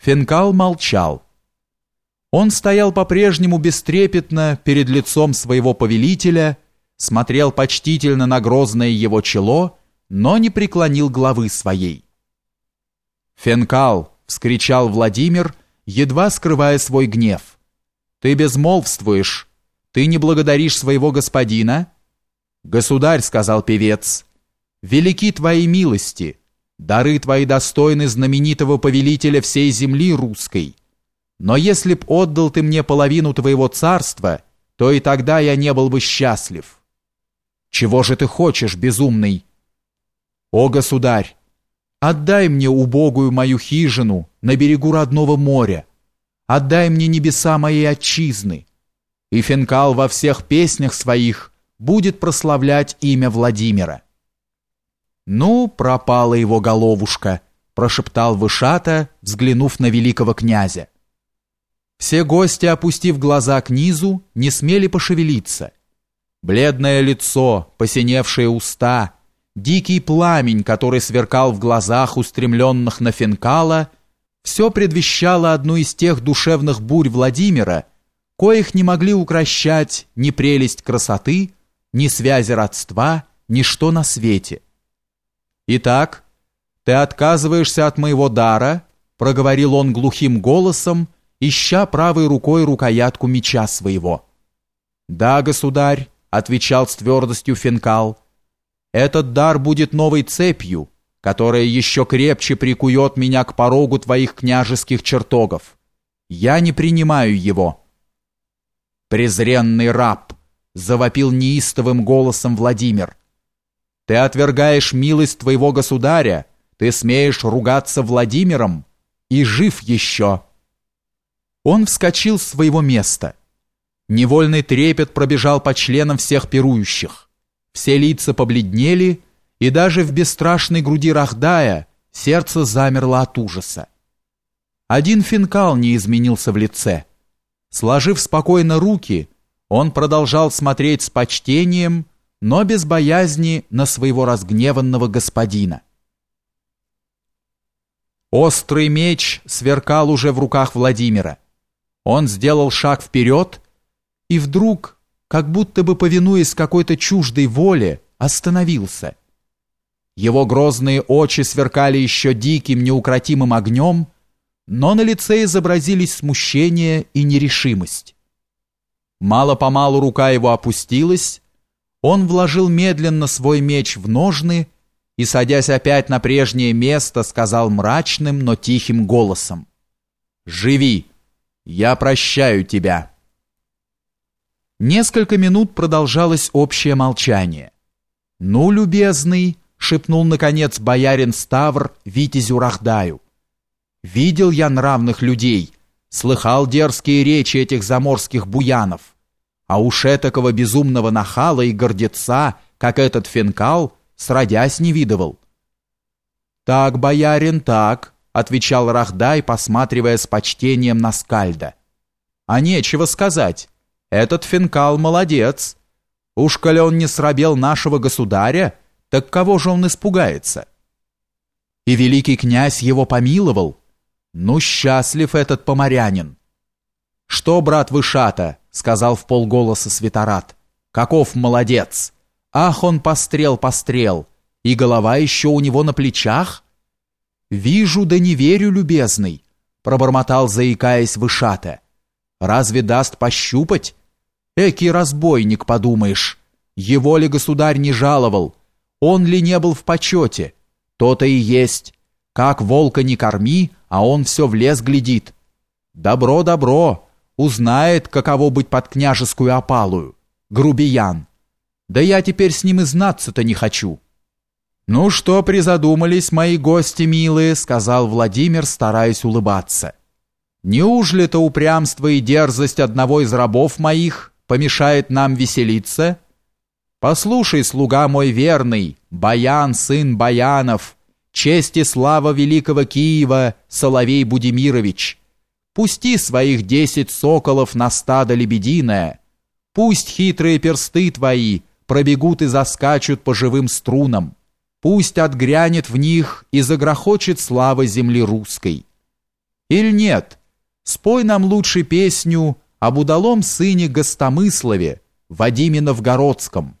Фенкал молчал. Он стоял по-прежнему бестрепетно перед лицом своего повелителя, смотрел почтительно на грозное его чело, но не преклонил головы своей. «Фенкал!» — вскричал Владимир, едва скрывая свой гнев. «Ты безмолвствуешь, ты не благодаришь своего господина?» «Государь», — сказал певец, — «велики твои милости, Дары твои достойны знаменитого повелителя всей земли русской. Но если б отдал ты мне половину твоего царства, то и тогда я не был бы счастлив. Чего же ты хочешь, безумный? О, государь, отдай мне убогую мою хижину на берегу родного моря. Отдай мне небеса моей отчизны. И Фенкал во всех песнях своих будет прославлять имя Владимира. «Ну, пропала его головушка», – прошептал Вышата, взглянув на великого князя. Все гости, опустив глаза к низу, не смели пошевелиться. Бледное лицо, посиневшие уста, дикий пламень, который сверкал в глазах, устремленных на Финкала, все предвещало одну из тех душевных бурь Владимира, коих не могли укращать ни прелесть красоты, ни связи родства, ни что на свете. «Итак, ты отказываешься от моего дара», проговорил он глухим голосом, ища правой рукой рукоятку меча своего. «Да, государь», — отвечал с твердостью Финкал, «этот дар будет новой цепью, которая еще крепче прикует меня к порогу твоих княжеских чертогов. Я не принимаю его». «Презренный раб!» — завопил неистовым голосом Владимир. Ты отвергаешь милость твоего государя, ты смеешь ругаться Владимиром и жив еще. Он вскочил с своего места. Невольный трепет пробежал по членам всех пирующих. Все лица побледнели, и даже в бесстрашной груди Рахдая сердце замерло от ужаса. Один финкал не изменился в лице. Сложив спокойно руки, он продолжал смотреть с почтением но без боязни на своего разгневанного господина. Острый меч сверкал уже в руках Владимира. Он сделал шаг вперед и вдруг, как будто бы повинуясь какой-то чуждой воле, остановился. Его грозные очи сверкали еще диким, неукротимым огнем, но на лице изобразились смущение и нерешимость. Мало-помалу рука его опустилась, он вложил медленно свой меч в ножны и, садясь опять на прежнее место, сказал мрачным, но тихим голосом. «Живи! Я прощаю тебя!» Несколько минут продолжалось общее молчание. «Ну, любезный!» — шепнул, наконец, боярин Ставр Витязю Рахдаю. «Видел я нравных людей, слыхал дерзкие речи этих заморских буянов. А уж этакого безумного нахала и гордеца, как этот финкал, сродясь не видывал. «Так, боярин, так», — отвечал Рахдай, посматривая с почтением на скальда. «А нечего сказать. Этот финкал молодец. Уж коли он не срабел нашего государя, так кого же он испугается?» И великий князь его помиловал. Ну, счастлив этот поморянин. «Что, брат Вышата?» — сказал в полголоса Светорат. «Каков молодец! Ах, он пострел, пострел! И голова еще у него на плечах?» «Вижу, да не верю, любезный!» — пробормотал, заикаясь Вышата. «Разве даст пощупать? Экий разбойник, подумаешь! Его ли государь не жаловал? Он ли не был в почете? То-то и есть. Как волка не корми, а он все в лес глядит. Добро, добро!» Узнает, каково быть под княжескую опалую. Грубиян. Да я теперь с ним и знаться-то не хочу. Ну что призадумались, мои гости милые, сказал Владимир, стараясь улыбаться. Неужели-то упрямство и дерзость одного из рабов моих помешает нам веселиться? Послушай, слуга мой верный, Баян, сын Баянов, честь и слава великого Киева, Соловей Будимирович, Пусти своих десять соколов на стадо лебединое. Пусть хитрые персты твои пробегут и заскачут по живым струнам. Пусть отгрянет в них и загрохочет слава земли русской. Или нет? Спой нам лучше песню об удалом сыне Гостомыслове, Вадиме Новгородском.